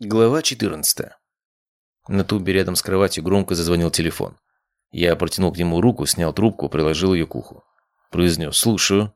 Глава 14. На тумбе рядом с кроватью громко зазвонил телефон. Я протянул к нему руку, снял трубку, приложил ее к уху. Произнес «Слушаю».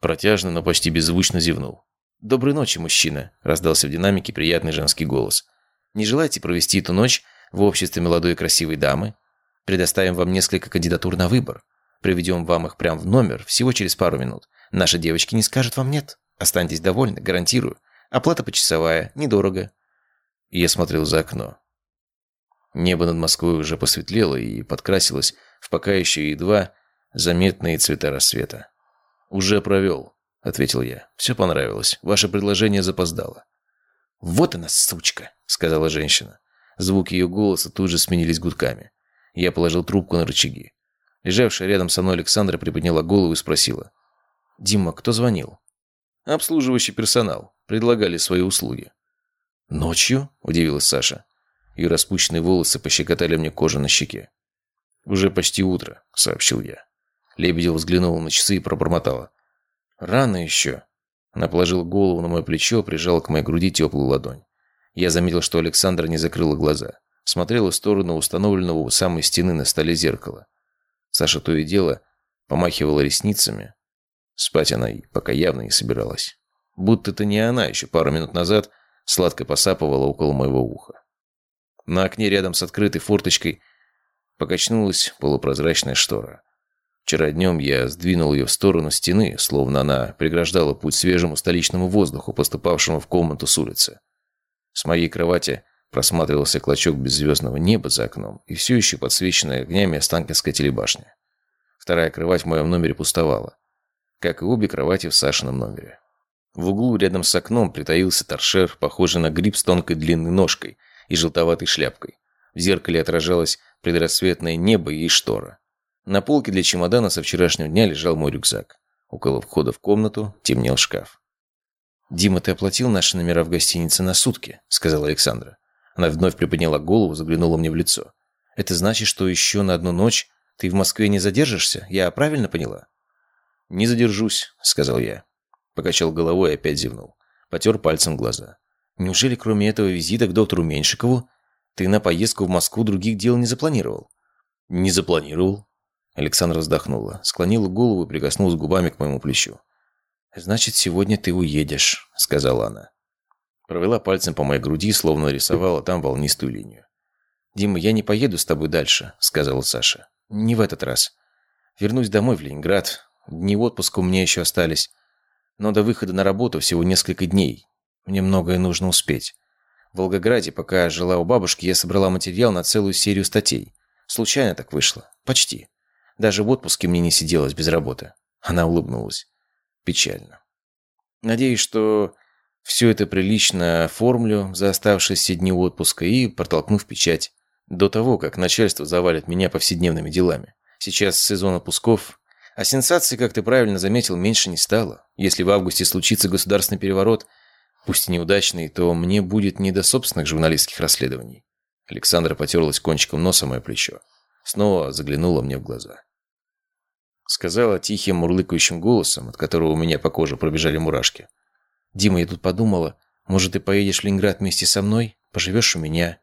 Протяжно, но почти беззвучно зевнул. «Доброй ночи, мужчина», — раздался в динамике приятный женский голос. «Не желаете провести эту ночь в обществе молодой и красивой дамы? Предоставим вам несколько кандидатур на выбор. Приведем вам их прямо в номер всего через пару минут. Наши девочки не скажут вам «нет». Останьтесь довольны, гарантирую. Оплата почасовая, недорого. Я смотрел за окно. Небо над Москвой уже посветлело и подкрасилось в пока еще едва заметные цвета рассвета. «Уже провел», — ответил я. «Все понравилось. Ваше предложение запоздало». «Вот она, сучка», — сказала женщина. Звуки ее голоса тут же сменились гудками. Я положил трубку на рычаги. Лежавшая рядом со мной Александра приподняла голову и спросила. «Дима, кто звонил?» «Обслуживающий персонал предлагали свои услуги. «Ночью?» – удивилась Саша. Ее распущенные волосы пощекотали мне кожу на щеке. «Уже почти утро», – сообщил я. Лебедев взглянула на часы и пробормотала. «Рано еще». Она положила голову на мое плечо, прижала к моей груди теплую ладонь. Я заметил, что Александра не закрыла глаза. Смотрела в сторону установленного у самой стены на столе зеркала. Саша то и дело помахивала ресницами. Спать она пока явно не собиралась. Будто это не она еще пару минут назад сладко посапывала около моего уха. На окне рядом с открытой форточкой покачнулась полупрозрачная штора. Вчера днем я сдвинул ее в сторону стены, словно она преграждала путь свежему столичному воздуху, поступавшему в комнату с улицы. С моей кровати просматривался клочок беззвездного неба за окном и все еще подсвеченная огнями Останкинская телебашня. Вторая кровать в моем номере пустовала, как и обе кровати в Сашином номере. В углу рядом с окном притаился торшер, похожий на гриб с тонкой длинной ножкой и желтоватой шляпкой. В зеркале отражалось предрассветное небо и штора. На полке для чемодана со вчерашнего дня лежал мой рюкзак. Около входа в комнату темнел шкаф. «Дима, ты оплатил наши номера в гостинице на сутки?» – сказала Александра. Она вновь приподняла голову, заглянула мне в лицо. «Это значит, что еще на одну ночь ты в Москве не задержишься? Я правильно поняла?» «Не задержусь», – сказал я. Покачал головой и опять зевнул. Потер пальцем глаза. «Неужели кроме этого визита к доктору Меньшикову ты на поездку в Москву других дел не запланировал?» «Не запланировал». Александра вздохнула, склонила голову и прикоснулась губами к моему плечу. «Значит, сегодня ты уедешь», — сказала она. Провела пальцем по моей груди, словно рисовала там волнистую линию. «Дима, я не поеду с тобой дальше», — сказала Саша. «Не в этот раз. Вернусь домой в Ленинград. Дни отпуска у меня еще остались. Но до выхода на работу всего несколько дней. Мне многое нужно успеть. В Волгограде, пока жила у бабушки, я собрала материал на целую серию статей. Случайно так вышло. Почти. Даже в отпуске мне не сиделось без работы. Она улыбнулась. Печально. Надеюсь, что все это прилично оформлю за оставшиеся дни отпуска и протолкну в печать. До того, как начальство завалит меня повседневными делами. Сейчас сезон отпусков, а сенсаций, как ты правильно заметил, меньше не стало. Если в августе случится государственный переворот, пусть и неудачный, то мне будет не до собственных журналистских расследований. Александра потерлась кончиком носа мое плечо. Снова заглянула мне в глаза. Сказала тихим, мурлыкающим голосом, от которого у меня по коже пробежали мурашки. «Дима, я тут подумала, может, ты поедешь в Ленинград вместе со мной? Поживешь у меня?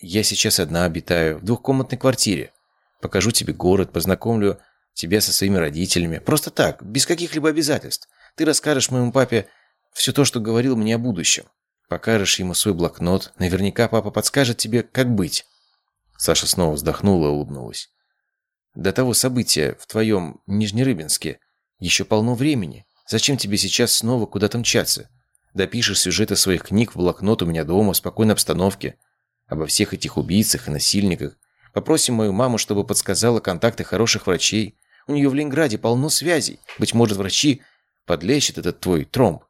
Я сейчас одна обитаю, в двухкомнатной квартире. Покажу тебе город, познакомлю тебя со своими родителями. Просто так, без каких-либо обязательств. Ты расскажешь моему папе все то, что говорил мне о будущем. Покажешь ему свой блокнот. Наверняка папа подскажет тебе, как быть». Саша снова вздохнула и улыбнулась. «До того события в твоем Нижнерыбинске еще полно времени. Зачем тебе сейчас снова куда-то мчаться? Допишешь сюжеты своих книг в блокнот у меня дома в спокойной обстановке. Обо всех этих убийцах и насильниках. Попросим мою маму, чтобы подсказала контакты хороших врачей. У нее в Ленинграде полно связей. Быть может, врачи подлечат этот твой тромб.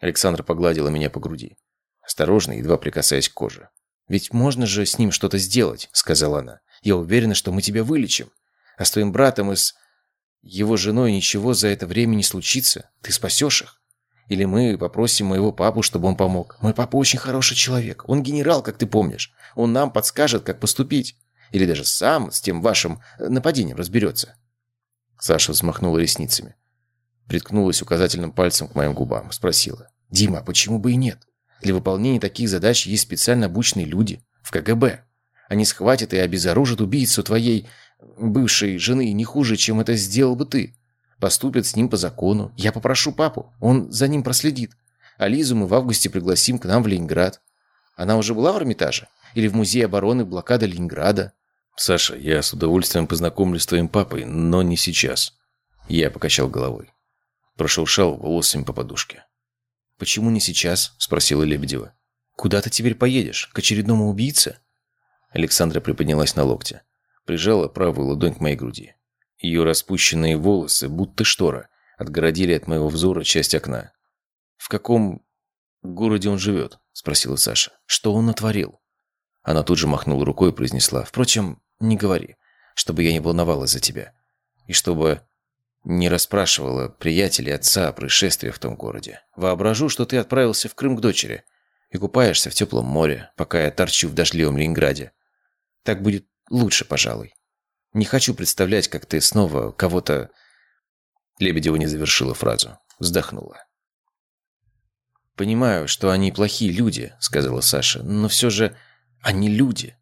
Александра погладила меня по груди. Осторожно, едва прикасаясь к коже. «Ведь можно же с ним что-то сделать», — сказала она. «Я уверена, что мы тебя вылечим. А с твоим братом и с его женой ничего за это время не случится. Ты спасешь их. Или мы попросим моего папу, чтобы он помог. Мой папа очень хороший человек. Он генерал, как ты помнишь. Он нам подскажет, как поступить. Или даже сам с тем вашим нападением разберется. Саша взмахнула ресницами. Приткнулась указательным пальцем к моим губам. Спросила. «Дима, почему бы и нет? Для выполнения таких задач есть специально обученные люди в КГБ. Они схватят и обезоружат убийцу твоей бывшей жены не хуже, чем это сделал бы ты. Поступят с ним по закону. Я попрошу папу, он за ним проследит. А Лизу мы в августе пригласим к нам в Ленинград. Она уже была в Эрмитаже? Или в Музее обороны блокада Ленинграда?» «Саша, я с удовольствием познакомлюсь с твоим папой, но не сейчас». Я покачал головой. Прошуршал волосами по подушке. «Почему не сейчас?» – спросила Лебедева. «Куда ты теперь поедешь? К очередному убийце?» Александра приподнялась на локте. Прижала правую ладонь к моей груди. Ее распущенные волосы, будто штора, отгородили от моего взора часть окна. «В каком городе он живет?» – спросила Саша. «Что он натворил?» Она тут же махнула рукой и произнесла. «Впрочем, не говори, чтобы я не волновалась за тебя. И чтобы не расспрашивала приятелей отца о происшествиях в том городе. Воображу, что ты отправился в Крым к дочери и купаешься в теплом море, пока я торчу в дождливом Ленинграде. Так будет лучше, пожалуй. Не хочу представлять, как ты снова кого-то...» Лебедева не завершила фразу. Вздохнула. «Понимаю, что они плохие люди», — сказала Саша, «но все же они люди».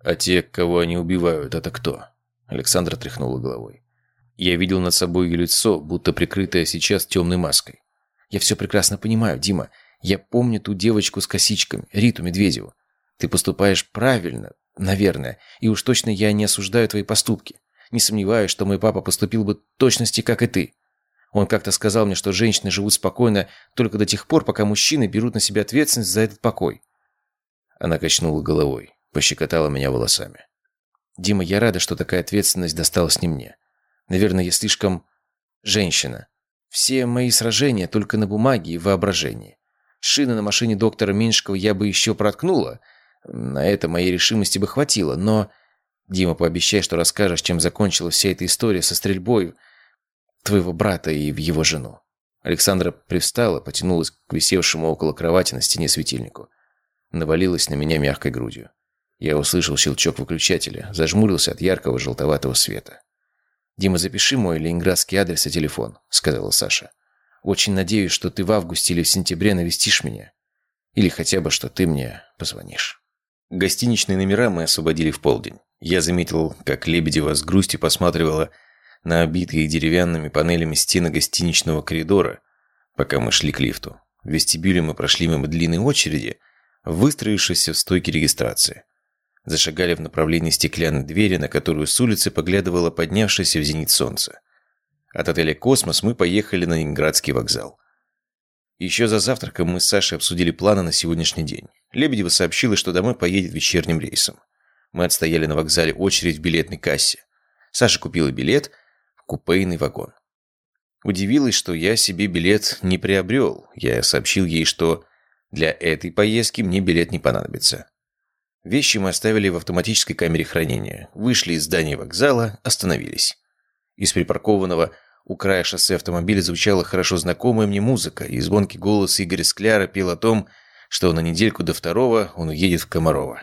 «А те, кого они убивают, это кто?» Александра тряхнула головой. Я видел над собой ее лицо, будто прикрытое сейчас темной маской. «Я все прекрасно понимаю, Дима. Я помню ту девочку с косичками, Риту Медведеву. Ты поступаешь правильно, наверное, и уж точно я не осуждаю твои поступки. Не сомневаюсь, что мой папа поступил бы точности, как и ты. Он как-то сказал мне, что женщины живут спокойно только до тех пор, пока мужчины берут на себя ответственность за этот покой. Она качнула головой, пощекотала меня волосами. «Дима, я рада, что такая ответственность досталась не мне. Наверное, я слишком... женщина. Все мои сражения только на бумаге и воображении. Шины на машине доктора Меньшикова я бы еще проткнула. На это моей решимости бы хватило, но... Дима, пообещай, что расскажешь, чем закончилась вся эта история со стрельбой твоего брата и в его жену». Александра привстала, потянулась к висевшему около кровати на стене светильнику. Навалилась на меня мягкой грудью. Я услышал щелчок выключателя, зажмурился от яркого желтоватого света. «Дима, запиши мой ленинградский адрес и телефон», — сказала Саша. «Очень надеюсь, что ты в августе или в сентябре навестишь меня. Или хотя бы, что ты мне позвонишь». Гостиничные номера мы освободили в полдень. Я заметил, как Лебедева с грустью посматривала на обитые деревянными панелями стены гостиничного коридора, пока мы шли к лифту. В вестибюле мы прошли мимо длинной очереди, выстроившейся в стойке регистрации. Зашагали в направлении стеклянной двери, на которую с улицы поглядывало поднявшееся в зенит солнце. От отеля «Космос» мы поехали на Ленинградский вокзал. Еще за завтраком мы с Сашей обсудили планы на сегодняшний день. Лебедева сообщила, что домой поедет вечерним рейсом. Мы отстояли на вокзале очередь в билетной кассе. Саша купила билет – купейный вагон. Удивилась, что я себе билет не приобрел. Я сообщил ей, что для этой поездки мне билет не понадобится. Вещи мы оставили в автоматической камере хранения. Вышли из здания вокзала, остановились. Из припаркованного у края шоссе автомобиля звучала хорошо знакомая мне музыка, и звонкий голос Игоря Скляра пел о том, что на недельку до второго он уедет в Комарова.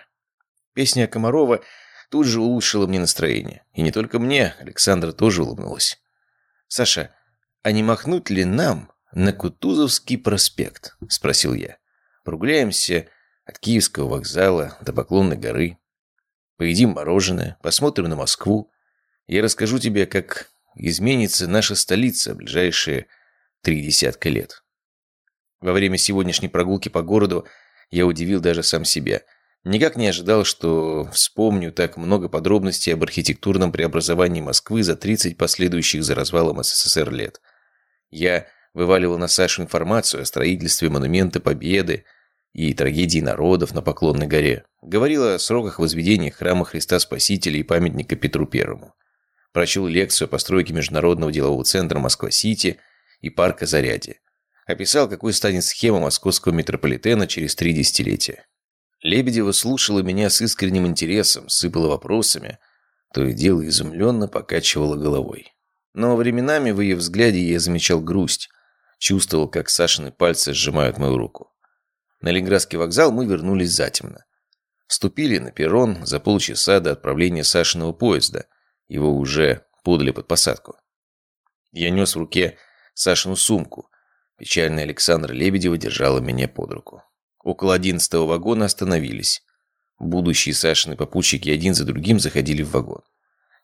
Песня Комарова тут же улучшила мне настроение. И не только мне, Александра тоже улыбнулась. «Саша, а не махнуть ли нам на Кутузовский проспект?» – спросил я. «Прогуляемся от Киевского вокзала до Поклонной горы. Поедим мороженое, посмотрим на Москву. Я расскажу тебе, как изменится наша столица в ближайшие три десятка лет». Во время сегодняшней прогулки по городу я удивил даже сам себя – Никак не ожидал, что вспомню так много подробностей об архитектурном преобразовании Москвы за 30 последующих за развалом СССР лет. Я вываливал на Сашу информацию о строительстве монумента Победы и трагедии народов на Поклонной горе. Говорил о сроках возведения храма Христа Спасителя и памятника Петру Первому. Прочел лекцию о постройке Международного делового центра Москва-Сити и парка Зарядье. Описал, какой станет схема московского метрополитена через три десятилетия. Лебедева слушала меня с искренним интересом, сыпала вопросами, то и дело изумленно покачивала головой. Но временами в ее взгляде я замечал грусть, чувствовал, как Сашины пальцы сжимают мою руку. На Ленинградский вокзал мы вернулись затемно. Ступили на перрон за полчаса до отправления Сашиного поезда. Его уже подали под посадку. Я нес в руке Сашину сумку. Печальная Александра Лебедева держала меня под руку. Около одиннадцатого вагона остановились. Будущие Сашины попутчики один за другим заходили в вагон.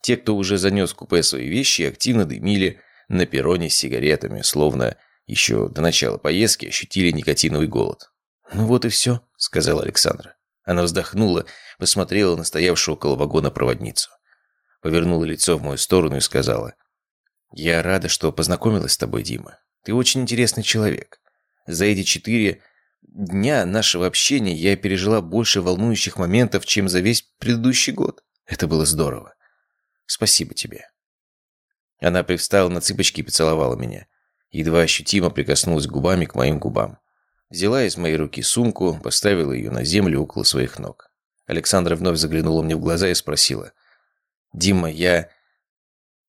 Те, кто уже занес в купе свои вещи, активно дымили на перроне с сигаретами, словно еще до начала поездки ощутили никотиновый голод. «Ну вот и все», — сказала Александра. Она вздохнула, посмотрела на стоявшую около вагона проводницу. Повернула лицо в мою сторону и сказала. «Я рада, что познакомилась с тобой, Дима. Ты очень интересный человек. За эти четыре дня нашего общения я пережила больше волнующих моментов, чем за весь предыдущий год. Это было здорово. Спасибо тебе». Она привстала на цыпочки и поцеловала меня. Едва ощутимо прикоснулась губами к моим губам. Взяла из моей руки сумку, поставила ее на землю около своих ног. Александра вновь заглянула мне в глаза и спросила. «Дима, я...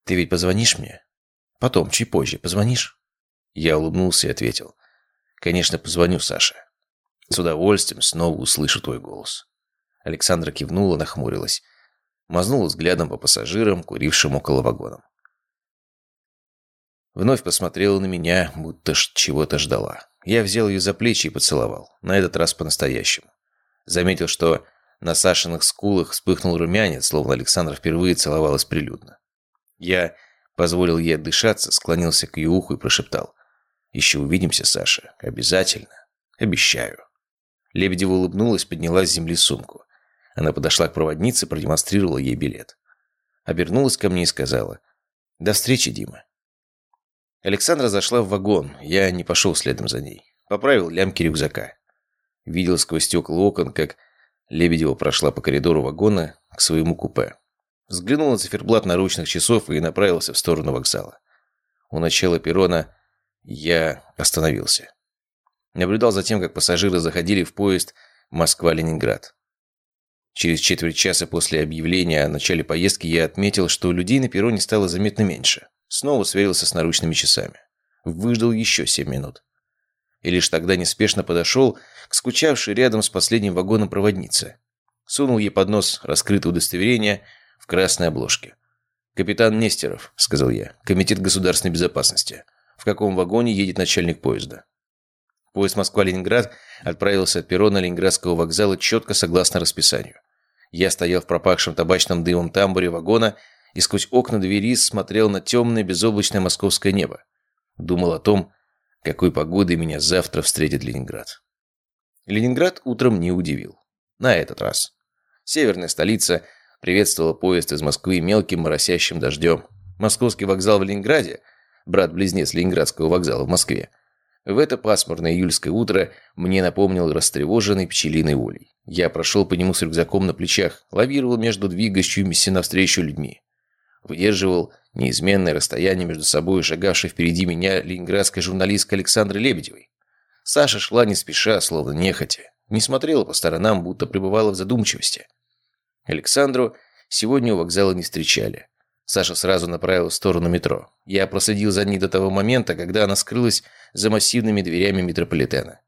Ты ведь позвонишь мне? Потом, чуть позже, позвонишь?» Я улыбнулся и ответил. «Конечно, позвоню, Саша. С удовольствием снова услышу твой голос». Александра кивнула, нахмурилась. Мазнула взглядом по пассажирам, курившим около вагона. Вновь посмотрела на меня, будто чего-то ждала. Я взял ее за плечи и поцеловал. На этот раз по-настоящему. Заметил, что на Сашиных скулах вспыхнул румянец, словно Александра впервые целовалась прилюдно. Я позволил ей отдышаться, склонился к ее уху и прошептал. «Еще увидимся, Саша. Обязательно. Обещаю». Лебедева улыбнулась, подняла с земли сумку. Она подошла к проводнице, продемонстрировала ей билет. Обернулась ко мне и сказала. «До встречи, Дима». Александра зашла в вагон, я не пошел следом за ней. Поправил лямки рюкзака. Видел сквозь стекла окон, как Лебедева прошла по коридору вагона к своему купе. Взглянул на циферблат наручных часов и направился в сторону вокзала. У начала перрона я остановился. Наблюдал за тем, как пассажиры заходили в поезд Москва-Ленинград. Через четверть часа после объявления о начале поездки я отметил, что людей на перроне стало заметно меньше. Снова сверился с наручными часами. Выждал еще семь минут. И лишь тогда неспешно подошел к скучавшей рядом с последним вагоном проводнице. Сунул ей под нос раскрытое удостоверение в красной обложке. «Капитан Нестеров», — сказал я, — «Комитет государственной безопасности. В каком вагоне едет начальник поезда?» Поезд Москва-Ленинград отправился от перрона Ленинградского вокзала четко согласно расписанию. Я стоял в пропахшем табачным дымом тамбуре вагона и сквозь окна двери смотрел на темное безоблачное московское небо. Думал о том, какой погодой меня завтра встретит Ленинград. Ленинград утром не удивил. На этот раз. Северная столица приветствовала поезд из Москвы мелким моросящим дождем. Московский вокзал в Ленинграде, брат-близнец Ленинградского вокзала в Москве, в это пасмурное июльское утро мне напомнил растревоженный пчелиный улей. Я прошел по нему с рюкзаком на плечах, лавировал между двигающимися навстречу людьми выдерживал неизменное расстояние между собой и шагавшей впереди меня ленинградской журналисткой Александрой Лебедевой. Саша шла не спеша, словно нехотя, не смотрела по сторонам, будто пребывала в задумчивости. Александру сегодня у вокзала не встречали. Саша сразу направил в сторону метро. Я проследил за ней до того момента, когда она скрылась за массивными дверями метрополитена.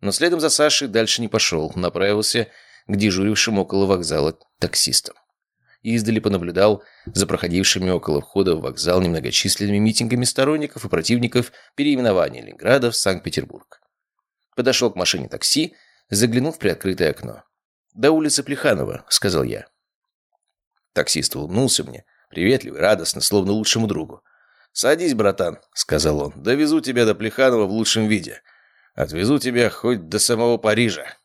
Но следом за Сашей дальше не пошел, направился к дежурившим около вокзала таксистам издали понаблюдал за проходившими около входа в вокзал немногочисленными митингами сторонников и противников переименования Ленинграда в Санкт-Петербург. Подошел к машине такси, заглянул в приоткрытое окно. «До улицы Плеханова», — сказал я. Таксист улыбнулся мне, приветливый, радостно, словно лучшему другу. «Садись, братан», — сказал он, — «довезу тебя до Плеханова в лучшем виде. Отвезу тебя хоть до самого Парижа».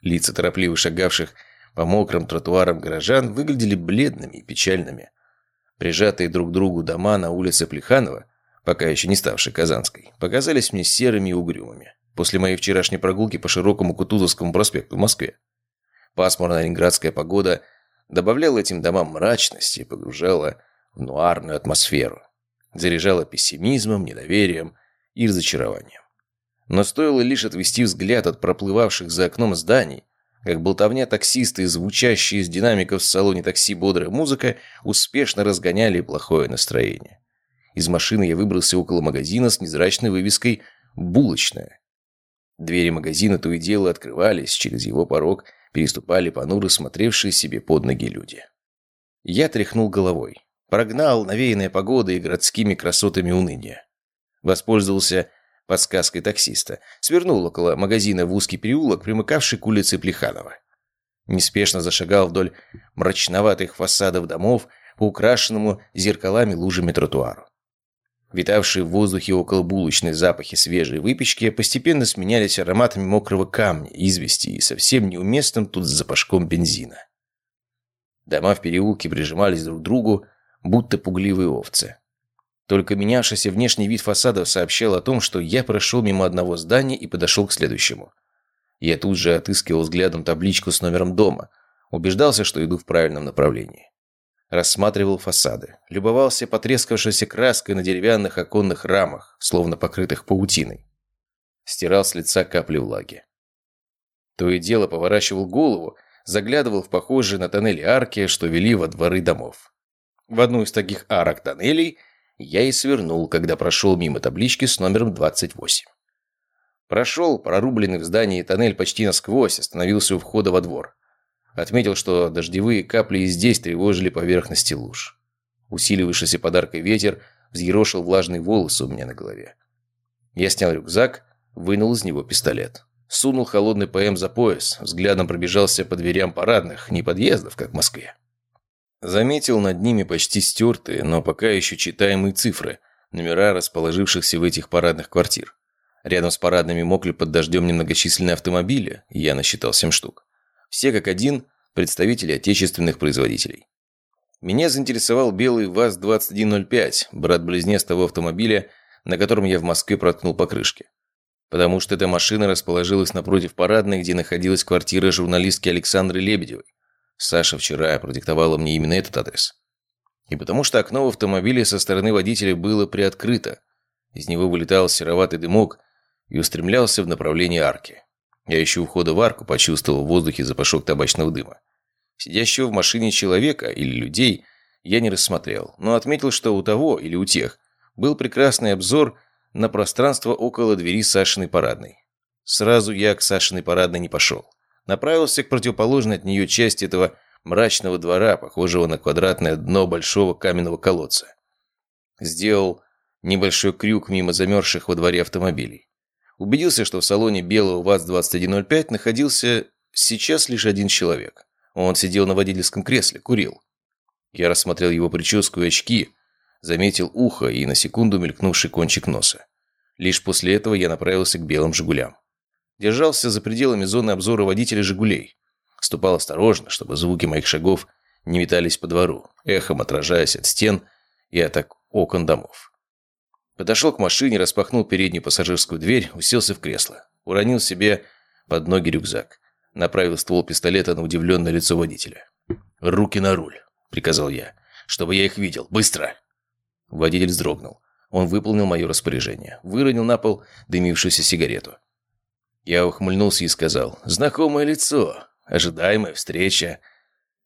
Лица торопливо шагавших по мокрым тротуарам горожан выглядели бледными и печальными. Прижатые друг к другу дома на улице Плеханова, пока еще не ставшей Казанской, показались мне серыми и угрюмыми после моей вчерашней прогулки по широкому Кутузовскому проспекту в Москве. Пасмурная ленинградская погода добавляла этим домам мрачности и погружала в нуарную атмосферу. Заряжала пессимизмом, недоверием и разочарованием. Но стоило лишь отвести взгляд от проплывавших за окном зданий, как болтовня таксиста и звучащая из динамиков в салоне такси бодрая музыка успешно разгоняли плохое настроение. Из машины я выбрался около магазина с незрачной вывеской «Булочная». Двери магазина то и дело открывались, через его порог переступали понуры, смотревшие себе под ноги люди. Я тряхнул головой. Прогнал навеянная погодой и городскими красотами уныния. Воспользовался подсказкой таксиста, свернул около магазина в узкий переулок, примыкавший к улице Плеханова. Неспешно зашагал вдоль мрачноватых фасадов домов по украшенному зеркалами лужами тротуару. Витавшие в воздухе около булочной запахи свежей выпечки постепенно сменялись ароматами мокрого камня, извести и совсем неуместным тут запашком бензина. Дома в переулке прижимались друг к другу, будто пугливые овцы. Только менявшийся внешний вид фасадов сообщал о том, что я прошел мимо одного здания и подошел к следующему. Я тут же отыскивал взглядом табличку с номером дома, убеждался, что иду в правильном направлении. Рассматривал фасады, любовался потрескавшейся краской на деревянных оконных рамах, словно покрытых паутиной. Стирал с лица капли влаги. То и дело поворачивал голову, заглядывал в похожие на тоннели арки, что вели во дворы домов. В одну из таких арок тоннелей я и свернул, когда прошел мимо таблички с номером 28. Прошел прорубленный в здании тоннель почти насквозь, остановился у входа во двор. Отметил, что дождевые капли и здесь тревожили поверхности луж. Усиливавшийся подаркой ветер взъерошил влажные волосы у меня на голове. Я снял рюкзак, вынул из него пистолет. Сунул холодный ПМ за пояс, взглядом пробежался по дверям парадных, не подъездов, как в Москве. Заметил над ними почти стертые, но пока еще читаемые цифры, номера расположившихся в этих парадных квартир. Рядом с парадными мокли под дождем немногочисленные автомобили, я насчитал семь штук. Все как один представители отечественных производителей. Меня заинтересовал белый ВАЗ-2105, брат-близнец того автомобиля, на котором я в Москве проткнул покрышки. Потому что эта машина расположилась напротив парадной, где находилась квартира журналистки Александры Лебедевой. Саша вчера продиктовала мне именно этот адрес. И потому что окно в автомобиле со стороны водителя было приоткрыто. Из него вылетал сероватый дымок и устремлялся в направлении арки. Я еще у входа в арку почувствовал в воздухе запашок табачного дыма. Сидящего в машине человека или людей я не рассмотрел, но отметил, что у того или у тех был прекрасный обзор на пространство около двери Сашиной парадной. Сразу я к Сашиной парадной не пошел направился к противоположной от нее части этого мрачного двора, похожего на квадратное дно большого каменного колодца. Сделал небольшой крюк мимо замерзших во дворе автомобилей. Убедился, что в салоне белого ВАЗ-2105 находился сейчас лишь один человек. Он сидел на водительском кресле, курил. Я рассмотрел его прическу и очки, заметил ухо и на секунду мелькнувший кончик носа. Лишь после этого я направился к белым «Жигулям». Держался за пределами зоны обзора водителя «Жигулей». Ступал осторожно, чтобы звуки моих шагов не метались по двору, эхом отражаясь от стен и от окон домов. Подошел к машине, распахнул переднюю пассажирскую дверь, уселся в кресло. Уронил себе под ноги рюкзак. Направил ствол пистолета на удивленное лицо водителя. «Руки на руль», — приказал я. «Чтобы я их видел. Быстро!» Водитель вздрогнул. Он выполнил мое распоряжение. Выронил на пол дымившуюся сигарету. Я ухмыльнулся и сказал, «Знакомое лицо, ожидаемая встреча.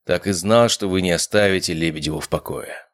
Так и знал, что вы не оставите Лебедеву в покое».